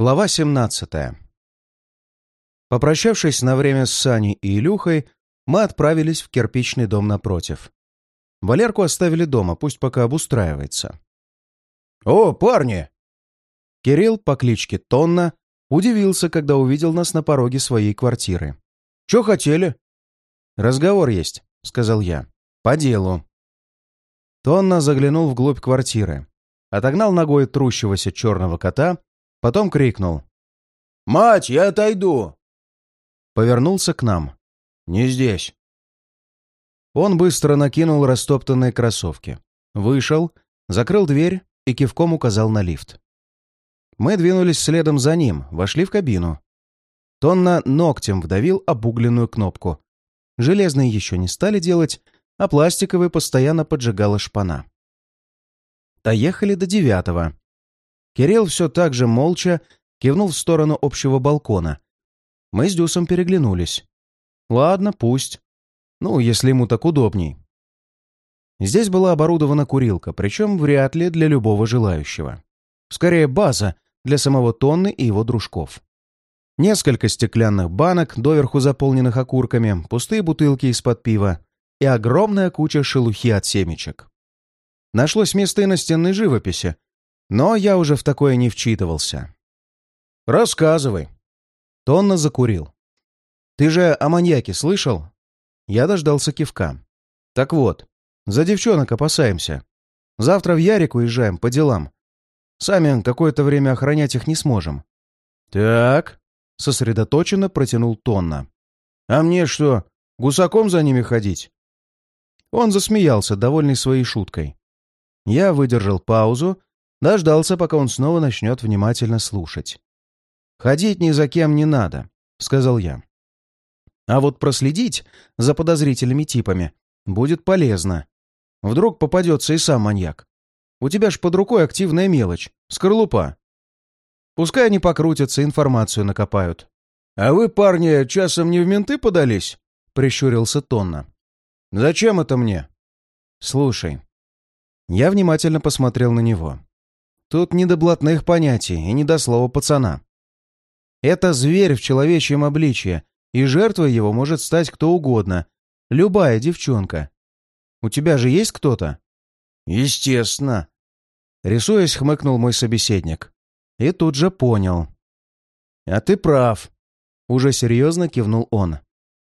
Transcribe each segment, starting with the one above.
Глава 17 Попрощавшись на время с Саней и Илюхой, мы отправились в кирпичный дом напротив. Валерку оставили дома, пусть пока обустраивается. «О, парни!» Кирилл по кличке Тонна удивился, когда увидел нас на пороге своей квартиры. «Че хотели?» «Разговор есть», — сказал я. «По делу». Тонна заглянул вглубь квартиры, отогнал ногой трущегося черного кота, потом крикнул. «Мать, я отойду!» Повернулся к нам. «Не здесь». Он быстро накинул растоптанные кроссовки, вышел, закрыл дверь и кивком указал на лифт. Мы двинулись следом за ним, вошли в кабину. Тонна ногтем вдавил обугленную кнопку. Железные еще не стали делать, а пластиковые постоянно поджигала шпана. Доехали до девятого. Кирилл все так же молча кивнул в сторону общего балкона. Мы с Дюсом переглянулись. Ладно, пусть. Ну, если ему так удобней. Здесь была оборудована курилка, причем вряд ли для любого желающего. Скорее, база для самого Тонны и его дружков. Несколько стеклянных банок, доверху заполненных окурками, пустые бутылки из-под пива, и огромная куча шелухи от семечек. Нашлось место и на стенной живописи, но я уже в такое не вчитывался. «Рассказывай». Тонна закурил. «Ты же о маньяке слышал?» Я дождался кивка. «Так вот, за девчонок опасаемся. Завтра в Ярик уезжаем по делам. Сами какое-то время охранять их не сможем». «Так», — сосредоточенно протянул Тонна. «А мне что, гусаком за ними ходить?» Он засмеялся, довольный своей шуткой. Я выдержал паузу, дождался, пока он снова начнет внимательно слушать. «Ходить ни за кем не надо», — сказал я. «А вот проследить за подозрительными типами будет полезно. Вдруг попадется и сам маньяк. У тебя ж под рукой активная мелочь, скорлупа. Пускай они покрутятся, информацию накопают». «А вы, парни, часом не в менты подались?» — прищурился Тонна. Зачем это мне? Слушай. Я внимательно посмотрел на него. Тут не до блатных понятий и не до слова пацана. Это зверь в человечьем обличье, и жертвой его может стать кто угодно. Любая девчонка. У тебя же есть кто-то? Естественно. Рисуясь, хмыкнул мой собеседник. И тут же понял. А ты прав. Уже серьезно кивнул он.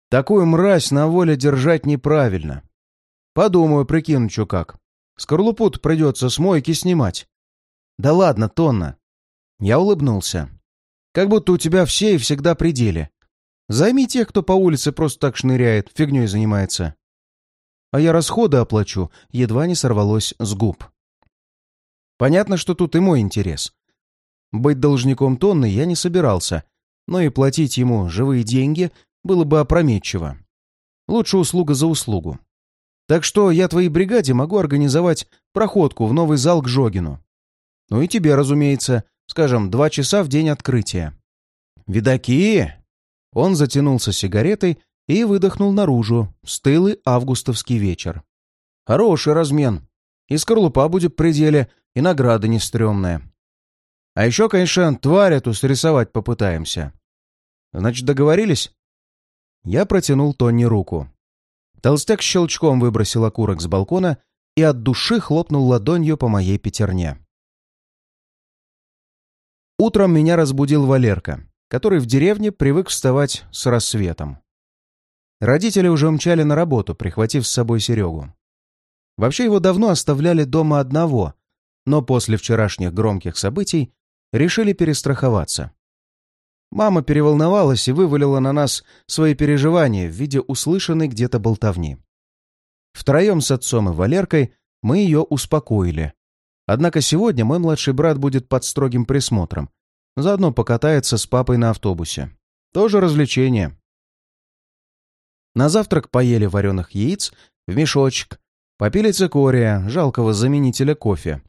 Такую мразь на воле держать неправильно. Подумаю, прикину, что как. Скорлупу придется с мойки снимать. Да ладно, Тонна. Я улыбнулся. Как будто у тебя все и всегда пределе. Займи тех, кто по улице просто так шныряет, фигней занимается. А я расходы оплачу, едва не сорвалось с губ. Понятно, что тут и мой интерес. Быть должником Тонны я не собирался, но и платить ему живые деньги было бы опрометчиво. Лучше услуга за услугу. Так что я твоей бригаде могу организовать проходку в новый зал к Жогину. Ну и тебе, разумеется, скажем, два часа в день открытия. Видаки! Он затянулся сигаретой и выдохнул наружу стылый августовский вечер. Хороший размен. И скорлупа будет в пределе, и награда не стрёмная. А еще, конечно, тварь эту срисовать попытаемся. Значит, договорились? Я протянул Тони руку. Толстяк щелчком выбросил окурок с балкона и от души хлопнул ладонью по моей пятерне. Утром меня разбудил Валерка, который в деревне привык вставать с рассветом. Родители уже умчали на работу, прихватив с собой Серегу. Вообще его давно оставляли дома одного, но после вчерашних громких событий решили перестраховаться. Мама переволновалась и вывалила на нас свои переживания в виде услышанной где-то болтовни. Втроем с отцом и Валеркой мы ее успокоили. Однако сегодня мой младший брат будет под строгим присмотром. Заодно покатается с папой на автобусе. Тоже развлечение. На завтрак поели вареных яиц в мешочек, попили цикория, жалкого заменителя кофе.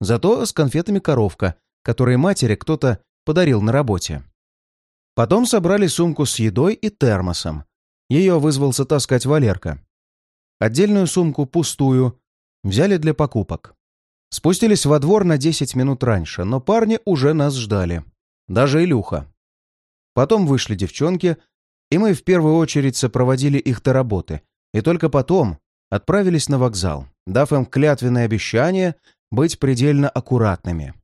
Зато с конфетами коровка, которые матери кто-то подарил на работе. Потом собрали сумку с едой и термосом. Ее вызвался таскать Валерка. Отдельную сумку, пустую, взяли для покупок. Спустились во двор на 10 минут раньше, но парни уже нас ждали. даже Илюха. Потом вышли девчонки, и мы в первую очередь сопроводили их до работы, и только потом отправились на вокзал, дав им клятвенное обещание быть предельно аккуратными.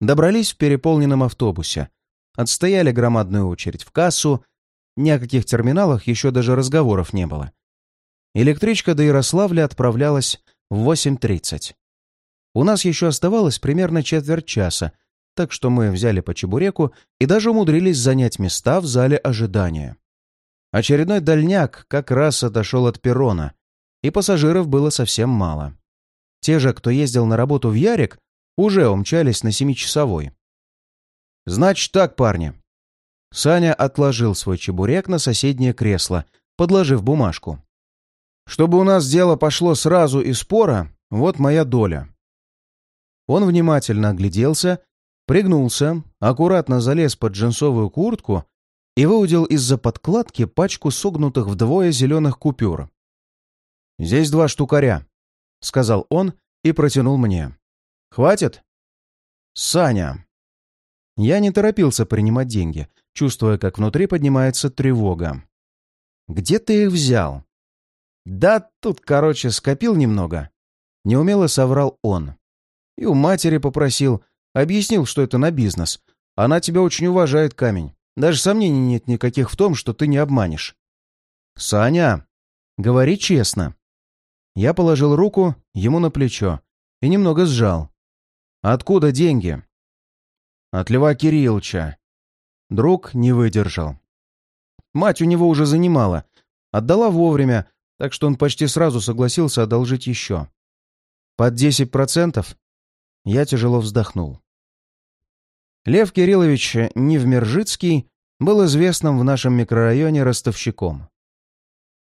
Добрались в переполненном автобусе, отстояли громадную очередь в кассу, ни о каких терминалах еще даже разговоров не было. Электричка до Ярославля отправлялась в 8.30. У нас еще оставалось примерно четверть часа, так что мы взяли по чебуреку и даже умудрились занять места в зале ожидания. Очередной дальняк как раз отошел от перрона, и пассажиров было совсем мало. Те же, кто ездил на работу в Ярик, уже умчались на семичасовой. «Значит так, парни». Саня отложил свой чебурек на соседнее кресло, подложив бумажку. «Чтобы у нас дело пошло сразу и спора, вот моя доля». Он внимательно огляделся пригнулся, аккуратно залез под джинсовую куртку и выудил из-за подкладки пачку согнутых вдвое зеленых купюр. «Здесь два штукаря», — сказал он и протянул мне. «Хватит?» «Саня». Я не торопился принимать деньги, чувствуя, как внутри поднимается тревога. «Где ты их взял?» «Да тут, короче, скопил немного». Неумело соврал он. И у матери попросил, Объяснил, что это на бизнес. Она тебя очень уважает, камень. Даже сомнений нет никаких в том, что ты не обманешь. Саня, говори честно. Я положил руку ему на плечо и немного сжал. Откуда деньги? От Льва Кирилловича. Друг не выдержал. Мать у него уже занимала. Отдала вовремя, так что он почти сразу согласился одолжить еще. Под десять процентов я тяжело вздохнул. Лев Кириллович Невмержицкий был известным в нашем микрорайоне ростовщиком.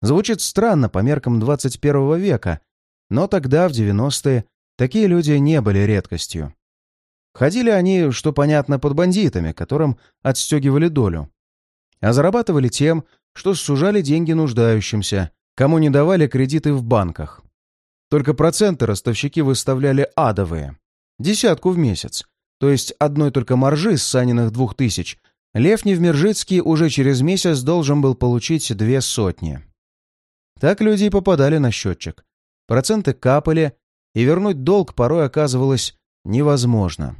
Звучит странно по меркам 21 века, но тогда, в 90-е, такие люди не были редкостью. Ходили они, что понятно, под бандитами, которым отстегивали долю. А зарабатывали тем, что сужали деньги нуждающимся, кому не давали кредиты в банках. Только проценты ростовщики выставляли адовые. Десятку в месяц. То есть одной только маржи с Саниных двух тысяч Лев Невмержицкий уже через месяц должен был получить две сотни. Так люди и попадали на счетчик. Проценты капали, и вернуть долг порой оказывалось невозможно.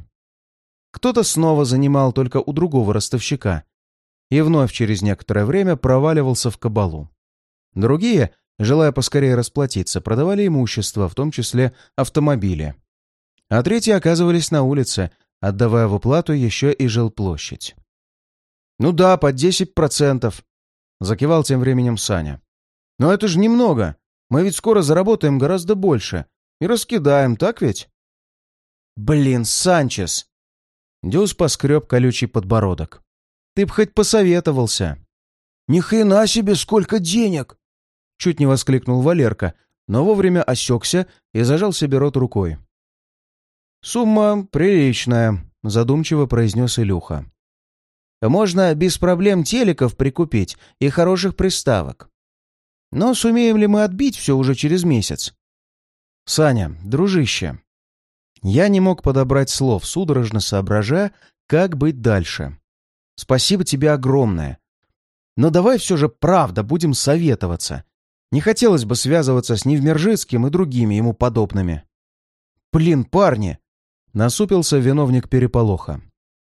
Кто-то снова занимал только у другого ростовщика и вновь через некоторое время проваливался в кабалу. Другие, желая поскорее расплатиться, продавали имущество, в том числе автомобили а третьи оказывались на улице, отдавая в уплату еще и жилплощадь. «Ну да, под десять процентов», — закивал тем временем Саня. «Но это же немного. Мы ведь скоро заработаем гораздо больше. И раскидаем, так ведь?» «Блин, Санчес!» Дюс поскреб колючий подбородок. «Ты б хоть посоветовался!» «Ни хрена себе, сколько денег!» Чуть не воскликнул Валерка, но вовремя осекся и зажал себе рот рукой. «Сумма приличная», — задумчиво произнес Илюха. «Можно без проблем телеков прикупить и хороших приставок. Но сумеем ли мы отбить все уже через месяц?» «Саня, дружище». Я не мог подобрать слов, судорожно соображая, как быть дальше. «Спасибо тебе огромное. Но давай все же правда будем советоваться. Не хотелось бы связываться с Невмержицким и другими ему подобными». «Блин, парни!» Насупился виновник переполоха.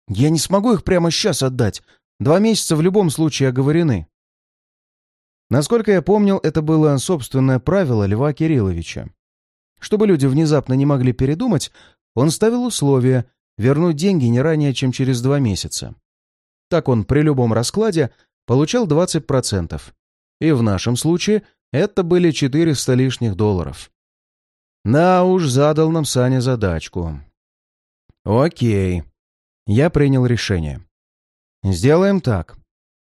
«Я не смогу их прямо сейчас отдать. Два месяца в любом случае оговорены». Насколько я помнил, это было собственное правило Льва Кирилловича. Чтобы люди внезапно не могли передумать, он ставил условие вернуть деньги не ранее, чем через два месяца. Так он при любом раскладе получал 20%. И в нашем случае это были 400 лишних долларов. На уж задал нам Саня задачку. Окей. Я принял решение. Сделаем так.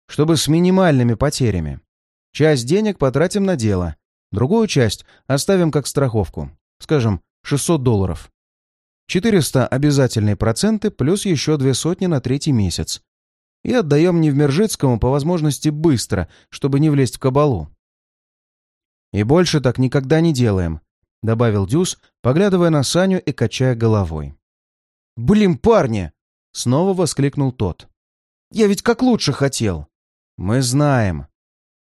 Чтобы с минимальными потерями. Часть денег потратим на дело. Другую часть оставим как страховку. Скажем, 600 долларов. 400 обязательные проценты плюс еще две сотни на третий месяц. И отдаем Невмержицкому по возможности быстро, чтобы не влезть в кабалу. «И больше так никогда не делаем», — добавил Дюс, поглядывая на Саню и качая головой. «Блин, парни!» снова воскликнул тот. «Я ведь как лучше хотел!» «Мы знаем!»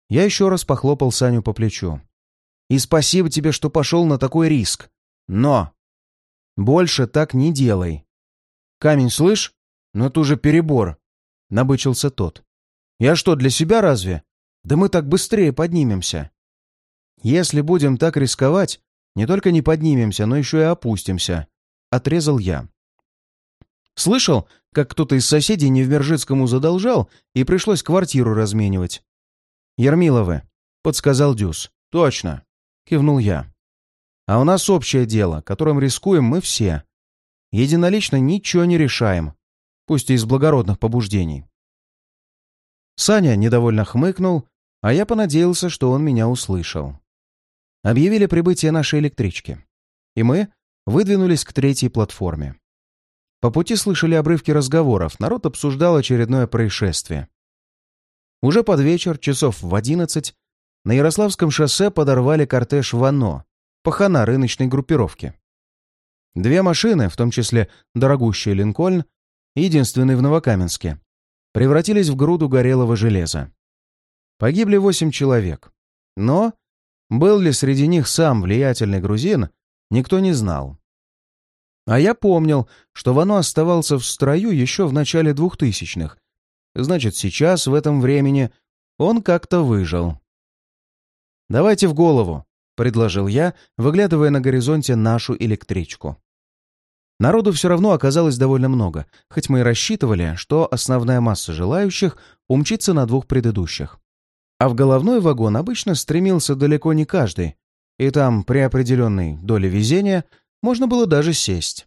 Я еще раз похлопал Саню по плечу. «И спасибо тебе, что пошел на такой риск. Но! Больше так не делай!» «Камень, слышь? Ну это уже перебор!» — набычился тот. «Я что, для себя разве? Да мы так быстрее поднимемся!» «Если будем так рисковать, не только не поднимемся, но еще и опустимся», — отрезал я. Слышал, как кто-то из соседей Невмержицкому задолжал и пришлось квартиру разменивать. «Ермиловы», — подсказал Дюс. «Точно», — кивнул я. «А у нас общее дело, которым рискуем мы все. Единолично ничего не решаем, пусть и из благородных побуждений». Саня недовольно хмыкнул, а я понадеялся, что он меня услышал. Объявили прибытие нашей электрички, и мы выдвинулись к третьей платформе. По пути слышали обрывки разговоров, народ обсуждал очередное происшествие. Уже под вечер, часов в одиннадцать, на Ярославском шоссе подорвали кортеж Вано, пахана рыночной группировки. Две машины, в том числе дорогущий Линкольн, единственный в Новокаменске, превратились в груду горелого железа. Погибли восемь человек. Но был ли среди них сам влиятельный грузин, никто не знал. А я помнил, что Вано оставался в строю еще в начале двухтысячных. Значит, сейчас, в этом времени, он как-то выжил. «Давайте в голову», — предложил я, выглядывая на горизонте нашу электричку. Народу все равно оказалось довольно много, хоть мы и рассчитывали, что основная масса желающих умчится на двух предыдущих. А в головной вагон обычно стремился далеко не каждый, и там при определенной доле везения — можно было даже сесть.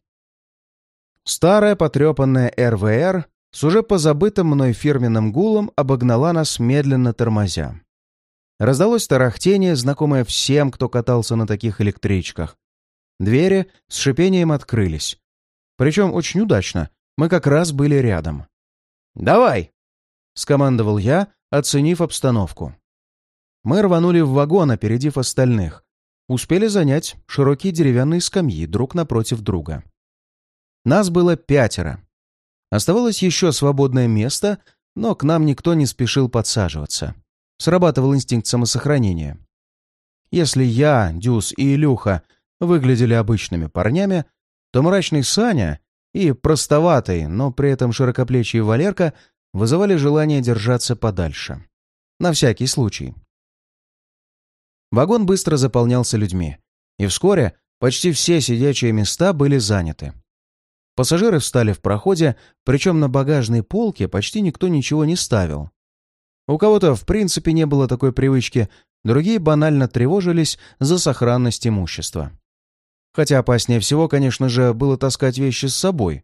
Старая потрепанная РВР с уже позабытым мной фирменным гулом обогнала нас медленно тормозя. Раздалось тарахтение, знакомое всем, кто катался на таких электричках. Двери с шипением открылись. Причем очень удачно, мы как раз были рядом. «Давай!» — скомандовал я, оценив обстановку. Мы рванули в вагон, опередив остальных, успели занять широкие деревянные скамьи друг напротив друга. Нас было пятеро. Оставалось еще свободное место, но к нам никто не спешил подсаживаться. Срабатывал инстинкт самосохранения. Если я, Дюс и Илюха выглядели обычными парнями, то мрачный Саня и простоватый, но при этом широкоплечий Валерка вызывали желание держаться подальше. На всякий случай. Вагон быстро заполнялся людьми, и вскоре почти все сидячие места были заняты. Пассажиры встали в проходе, причем на багажной полке почти никто ничего не ставил. У кого-то в принципе не было такой привычки, другие банально тревожились за сохранность имущества. Хотя опаснее всего, конечно же, было таскать вещи с собой.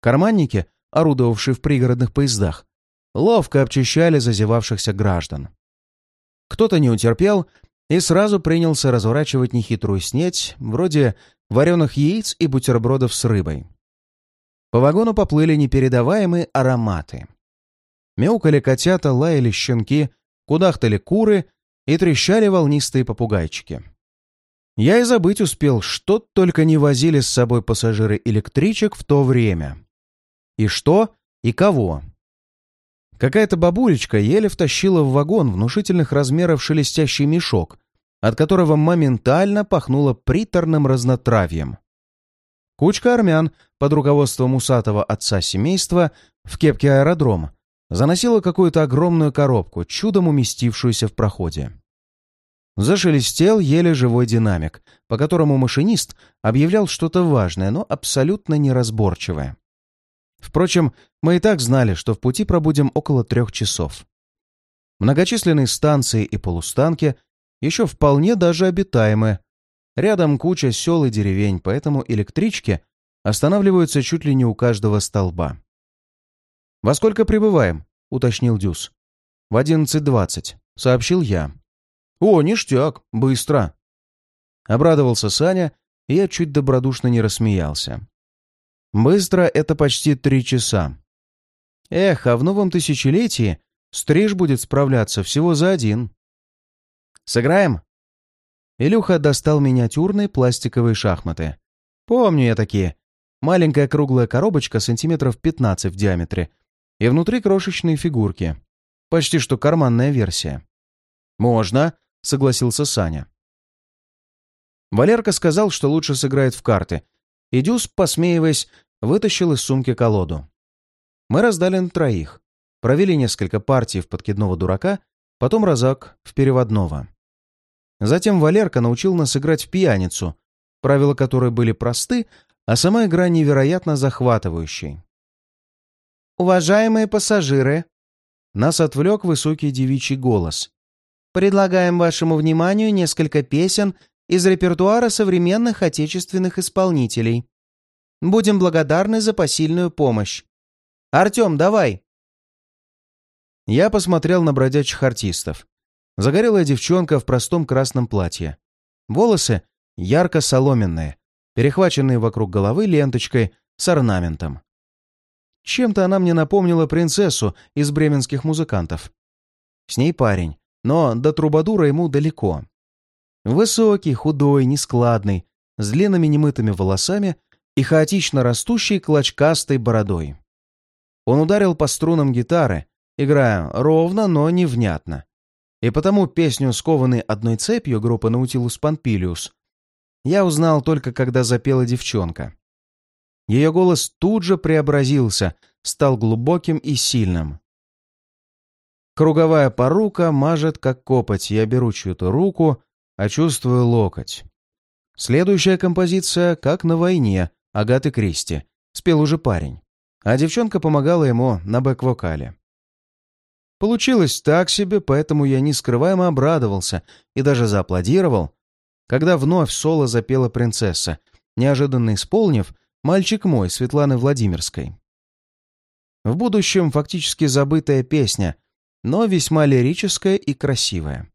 Карманники, орудовавшие в пригородных поездах, ловко обчищали зазевавшихся граждан. Кто-то не утерпел и сразу принялся разворачивать нехитрую снеть, вроде вареных яиц и бутербродов с рыбой. По вагону поплыли непередаваемые ароматы. Мяукали котята, лаяли щенки, кудахтали куры и трещали волнистые попугайчики. Я и забыть успел, что только не возили с собой пассажиры электричек в то время. И что, и кого. Какая-то бабулечка еле втащила в вагон внушительных размеров шелестящий мешок, от которого моментально пахнуло приторным разнотравьем. Кучка армян под руководством усатого отца семейства в кепке аэродром заносила какую-то огромную коробку, чудом уместившуюся в проходе. Зашелестел еле живой динамик, по которому машинист объявлял что-то важное, но абсолютно неразборчивое. Впрочем, мы и так знали, что в пути пробудем около трех часов. Многочисленные станции и полустанки еще вполне даже обитаемы. Рядом куча сел и деревень, поэтому электрички останавливаются чуть ли не у каждого столба. «Во сколько прибываем?» — уточнил Дюс. «В одиннадцать двадцать», — сообщил я. «О, ништяк, быстро!» Обрадовался Саня, и я чуть добродушно не рассмеялся. «Быстро — это почти три часа. Эх, а в новом тысячелетии стриж будет справляться всего за один». Сыграем?» Илюха достал миниатюрные пластиковые шахматы. «Помню я такие. Маленькая круглая коробочка сантиметров 15 в диаметре и внутри крошечные фигурки. Почти что карманная версия. «Можно», — согласился Саня. Валерка сказал, что лучше сыграет в карты, и Дюс, посмеиваясь, вытащил из сумки колоду. Мы раздали на троих, провели несколько партий в подкидного дурака, потом разок в переводного. Затем Валерка научил нас играть в пьяницу, правила которой были просты, а сама игра невероятно захватывающей. «Уважаемые пассажиры!» Нас отвлек высокий девичий голос. «Предлагаем вашему вниманию несколько песен из репертуара современных отечественных исполнителей. Будем благодарны за посильную помощь. Артем, давай!» Я посмотрел на бродячих артистов. Загорелая девчонка в простом красном платье. Волосы ярко-соломенные, перехваченные вокруг головы ленточкой с орнаментом. Чем-то она мне напомнила принцессу из бременских музыкантов. С ней парень, но до трубадура ему далеко. Высокий, худой, нескладный, с длинными немытыми волосами и хаотично растущей клочкастой бородой. Он ударил по струнам гитары, играя ровно, но невнятно. И потому песню, скованной одной цепью группы Наутилус Помпилиус, я узнал только когда запела девчонка. Ее голос тут же преобразился, стал глубоким и сильным. Круговая порука мажет, как копоть, я беру чью-то руку, а чувствую локоть. Следующая композиция «Как на войне» Агаты Кристи. Спел уже парень. А девчонка помогала ему на бэк-вокале. Получилось так себе, поэтому я нескрываемо обрадовался и даже зааплодировал, когда вновь соло запела принцесса, неожиданно исполнив «Мальчик мой» Светланы Владимирской. В будущем фактически забытая песня, но весьма лирическая и красивая.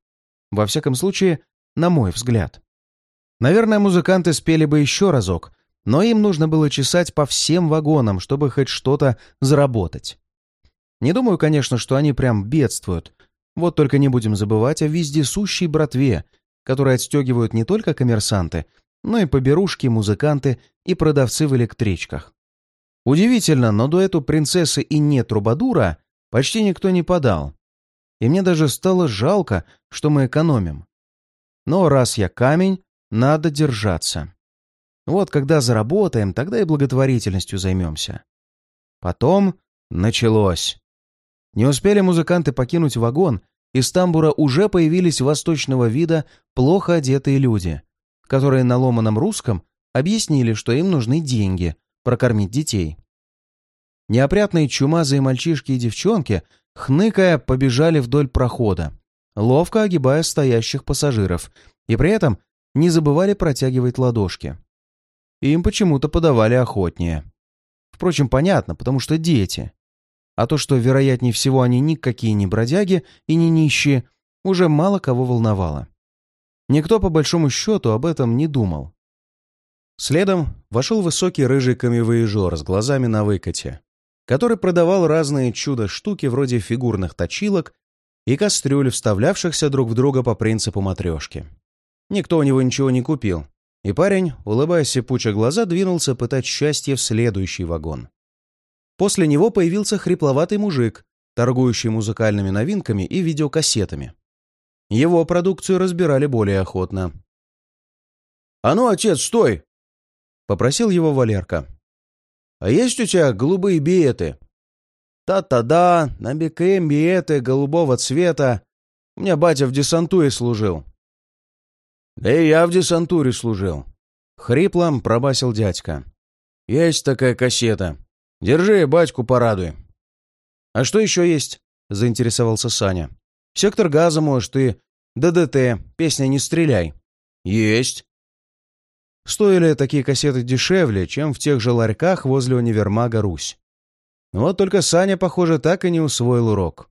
Во всяком случае, на мой взгляд. Наверное, музыканты спели бы еще разок, но им нужно было чесать по всем вагонам, чтобы хоть что-то заработать. Не думаю, конечно, что они прям бедствуют. Вот только не будем забывать о вездесущей братве, которой отстегивают не только коммерсанты, но и поберушки, музыканты и продавцы в электричках. Удивительно, но до эту принцессы и нет трубадура почти никто не подал. И мне даже стало жалко, что мы экономим. Но раз я камень, надо держаться. Вот когда заработаем, тогда и благотворительностью займемся. Потом началось. Не успели музыканты покинуть вагон, из тамбура уже появились восточного вида плохо одетые люди, которые на ломаном русском объяснили, что им нужны деньги прокормить детей. Неопрятные чумазые мальчишки и девчонки, хныкая, побежали вдоль прохода, ловко огибая стоящих пассажиров, и при этом не забывали протягивать ладошки. Им почему-то подавали охотнее. Впрочем, понятно, потому что дети. А то, что, вероятнее всего, они никакие не бродяги и не нищие, уже мало кого волновало. Никто, по большому счету, об этом не думал. Следом вошел высокий рыжий камевоежор с глазами на выкате, который продавал разные чудо-штуки вроде фигурных точилок и кастрюль, вставлявшихся друг в друга по принципу матрешки. Никто у него ничего не купил, и парень, улыбаясь сипуча глаза, двинулся пытать счастье в следующий вагон. После него появился хрипловатый мужик, торгующий музыкальными новинками и видеокассетами. Его продукцию разбирали более охотно. «А ну, отец, стой!» — попросил его Валерка. «А есть у тебя голубые биеты?» «Та-та-да, на БКМ биеты голубого цвета. У меня батя в десантуре служил». «Да и я в десантуре служил», — хриплом пробасил дядька. «Есть такая кассета. Держи, батьку порадуй». «А что еще есть?» — заинтересовался Саня. «Сектор газа, может, и ДДТ. Песня «Не стреляй». «Есть». Стоили такие кассеты дешевле, чем в тех же ларьках возле универмага «Русь». Вот только Саня, похоже, так и не усвоил урок.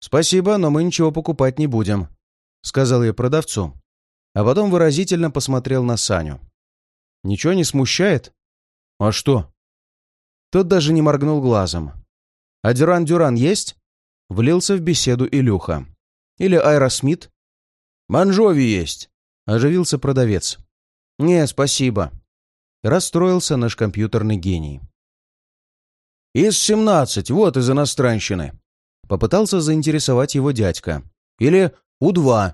«Спасибо, но мы ничего покупать не будем», — сказал я продавцу. А потом выразительно посмотрел на Саню. «Ничего не смущает?» «А что?» Тот даже не моргнул глазом. «А Duran Duran есть?» Влился в беседу Илюха. «Или Aerosmith?» «Bon Jovi есть», — оживился продавец. «Не, спасибо». расстроился наш компьютерный гений. «ИС-17, вот из иностранщины!» Попытался заинтересовать его дядька. «Или У-2».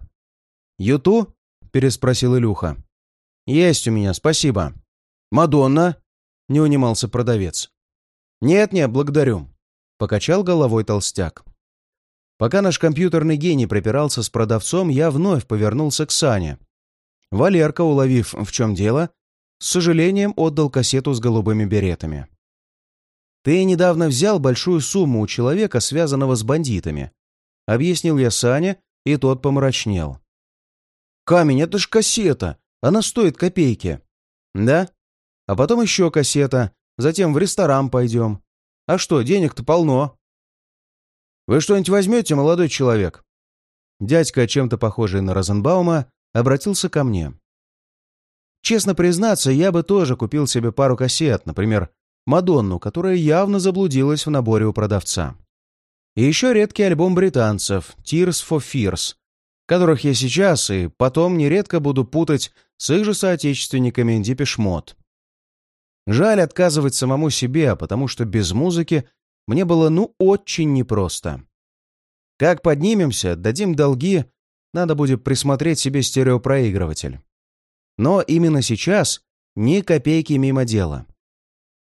«Юту?» — переспросил Илюха. «Есть у меня, спасибо». «Мадонна?» — не унимался продавец. «Нет-нет, благодарю», — покачал головой толстяк. Пока наш компьютерный гений пропирался с продавцом, я вновь повернулся к Сане. Валерка, уловив, в чем дело, с сожалением отдал кассету с голубыми беретами. «Ты недавно взял большую сумму у человека, связанного с бандитами», — объяснил я Сане, и тот помрачнел. «Камень, это ж кассета! Она стоит копейки!» «Да? А потом еще кассета, затем в ресторан пойдем. А что, денег-то полно!» «Вы что-нибудь возьмете, молодой человек?» Дядька, чем-то похожий на Розенбаума, обратился ко мне. Честно признаться, я бы тоже купил себе пару кассет, например, Мадонну, которая явно заблудилась в наборе у продавца. И еще редкий альбом британцев «Tears for Fears», которых я сейчас и потом нередко буду путать с их же соотечественниками Дипешмот. Жаль отказывать самому себе, потому что без музыки мне было ну очень непросто. Как поднимемся, дадим долги, надо будет присмотреть себе стереопроигрыватель. Но именно сейчас ни копейки мимо дела.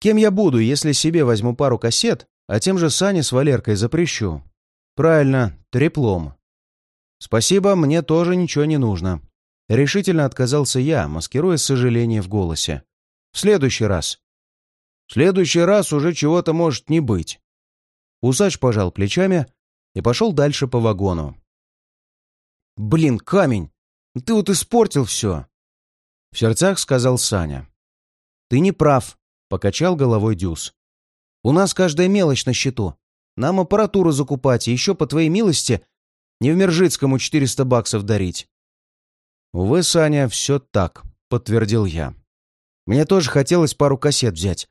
Кем я буду, если себе возьму пару кассет, а тем же Сане с Валеркой запрещу? Правильно, треплом. Спасибо, мне тоже ничего не нужно. Решительно отказался я, маскируя сожаление в голосе. В следующий раз. В следующий раз уже чего-то может не быть. Усач пожал плечами и пошел дальше по вагону. «Блин, камень! Ты вот испортил все!» В сердцах сказал Саня. «Ты не прав. Покачал головой Дюс. «У нас каждая мелочь на счету. Нам аппаратуру закупать, и еще, по твоей милости, не в Мержицкому 400 баксов дарить». «Увы, Саня, все так», — подтвердил я. «Мне тоже хотелось пару кассет взять.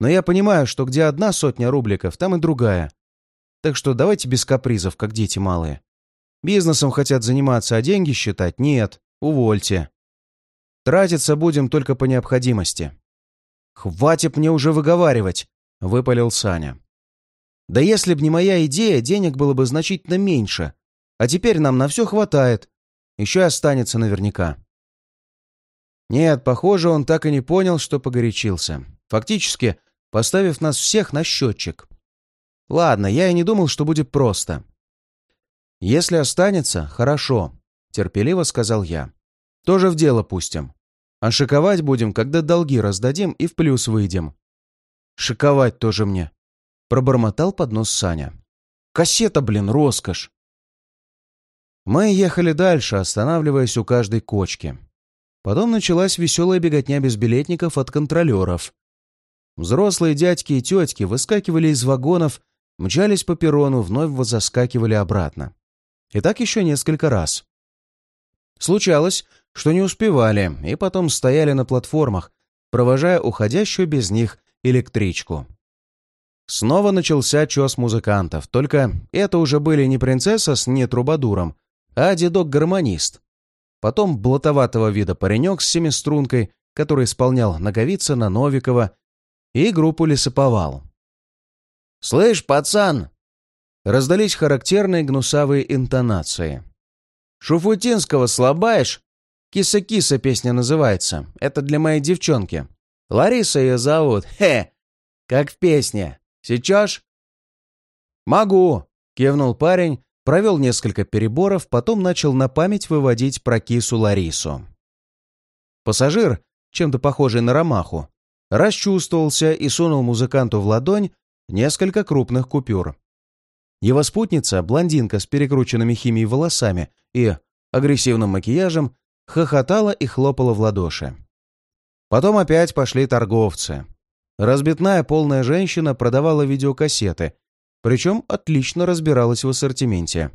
Но я понимаю, что где одна сотня рубликов, там и другая. Так что давайте без капризов, как дети малые. Бизнесом хотят заниматься, а деньги считать? Нет, увольте. Тратиться будем только по необходимости. «Хватит мне уже выговаривать!» — выпалил Саня. «Да если б не моя идея, денег было бы значительно меньше. А теперь нам на все хватает. Еще и останется наверняка». Нет, похоже, он так и не понял, что погорячился. Фактически, поставив нас всех на счетчик. Ладно, я и не думал, что будет просто. «Если останется, хорошо», — терпеливо сказал я. «Тоже в дело пустим. А шиковать будем, когда долги раздадим и в плюс выйдем. Шиковать тоже мне. Пробормотал под нос Саня. Кассета, блин, роскошь. Мы ехали дальше, останавливаясь у каждой кочки. Потом началась веселая беготня безбилетников от контролеров. Взрослые дядьки и тетки выскакивали из вагонов, мчались по перрону, вновь заскакивали обратно. И так еще несколько раз. Случалось, что не успевали, и потом стояли на платформах, провожая уходящую без них электричку. Снова начался чес музыкантов, только это уже были не принцесса с нетрубадуром, а дедок-гармонист. Потом блатоватого вида паренек с семистрункой, который исполнял Наговицына, Новикова и группу Лесоповал. «Слышь, пацан!» Раздались характерные гнусавые интонации. «Шуфутинского слабаешь? «Киса-киса» песня называется. Это для моей девчонки. Лариса ее зовут. Хе! Как в песне. Сейчас? «Могу!» — кивнул парень, провел несколько переборов, потом начал на память выводить про кису Ларису. Пассажир, чем-то похожий на ромаху, расчувствовался и сунул музыканту в ладонь несколько крупных купюр. Его спутница, блондинка с перекрученными химией волосами и агрессивным макияжем, хохотала и хлопала в ладоши. Потом опять пошли торговцы. Разбитная полная женщина продавала видеокассеты, причем отлично разбиралась в ассортименте.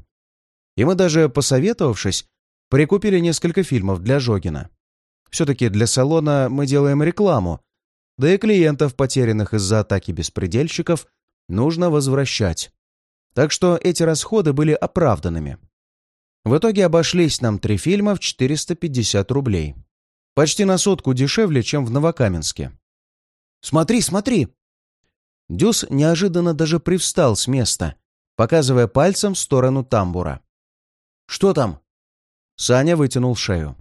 И мы даже, посоветовавшись, прикупили несколько фильмов для Жогина. Все-таки для салона мы делаем рекламу, да и клиентов, потерянных из-за атаки беспредельщиков, нужно возвращать. Так что эти расходы были оправданными. В итоге обошлись нам три фильма в 450 рублей. Почти на сотку дешевле, чем в Новокаменске. Смотри, смотри!» Дюс неожиданно даже привстал с места, показывая пальцем в сторону тамбура. «Что там?» Саня вытянул шею.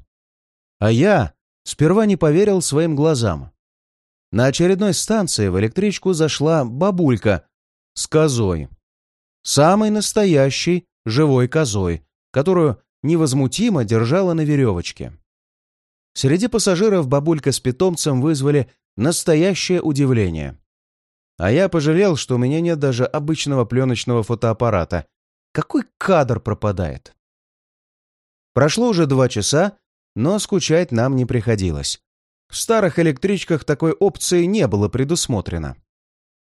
А я сперва не поверил своим глазам. На очередной станции в электричку зашла бабулька с козой. Самой настоящей живой козой, которую невозмутимо держала на веревочке. Среди пассажиров бабулька с питомцем вызвали настоящее удивление. А я пожалел, что у меня нет даже обычного пленочного фотоаппарата. Какой кадр пропадает? Прошло уже два часа, но скучать нам не приходилось. В старых электричках такой опции не было предусмотрено.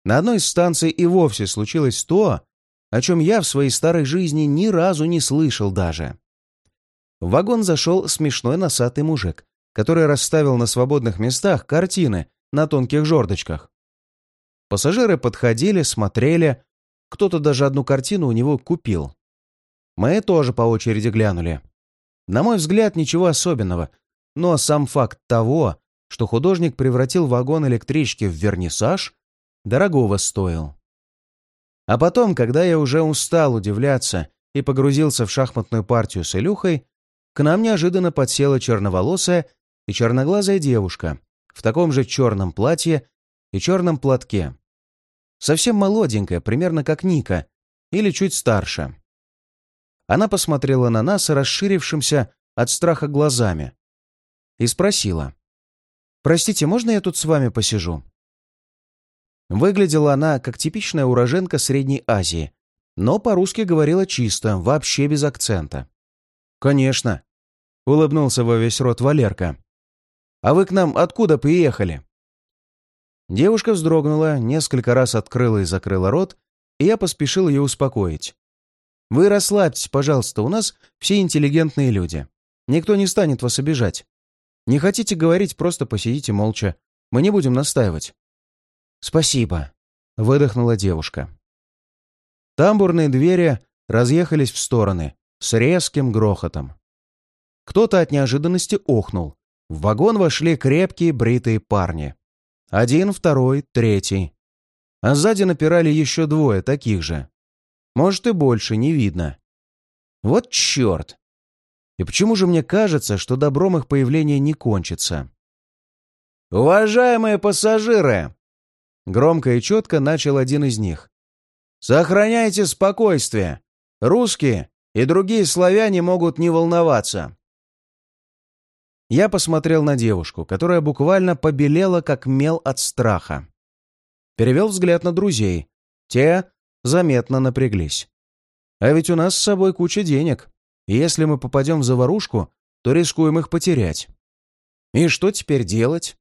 На одной из станций и вовсе случилось то, о чем я в своей старой жизни ни разу не слышал даже. В вагон зашел смешной носатый мужик, который расставил на свободных местах картины на тонких жердочках. Пассажиры подходили, смотрели, кто-то даже одну картину у него купил. Мы тоже по очереди глянули. На мой взгляд, ничего особенного, но сам факт того, что художник превратил вагон электрички в вернисаж, дорогого стоил. А потом, когда я уже устал удивляться и погрузился в шахматную партию с Илюхой, к нам неожиданно подсела черноволосая и черноглазая девушка в таком же черном платье и черном платке. Совсем молоденькая, примерно как Ника, или чуть старше. Она посмотрела на нас расширившимся от страха глазами и спросила. «Простите, можно я тут с вами посижу?» Выглядела она как типичная уроженка Средней Азии, но по-русски говорила чисто, вообще без акцента. «Конечно», — улыбнулся во весь рот Валерка. «А вы к нам откуда приехали?» Девушка вздрогнула, несколько раз открыла и закрыла рот, и я поспешил ее успокоить. «Вы расслабьтесь, пожалуйста, у нас все интеллигентные люди. Никто не станет вас обижать. Не хотите говорить, просто посидите молча. Мы не будем настаивать». «Спасибо», — выдохнула девушка. Тамбурные двери разъехались в стороны с резким грохотом. Кто-то от неожиданности охнул. В вагон вошли крепкие бритые парни. Один, второй, третий. А сзади напирали еще двое таких же. Может и больше, не видно. Вот черт! И почему же мне кажется, что добром их появление не кончится? «Уважаемые пассажиры!» Громко и четко начал один из них. «Сохраняйте спокойствие. Русские и другие славяне могут не волноваться». Я посмотрел на девушку, которая буквально побелела, как мел от страха. Перевел взгляд на друзей. Те заметно напряглись. А ведь у нас с собой куча денег. И если мы попадем в заварушку, то рискуем их потерять. И что теперь делать?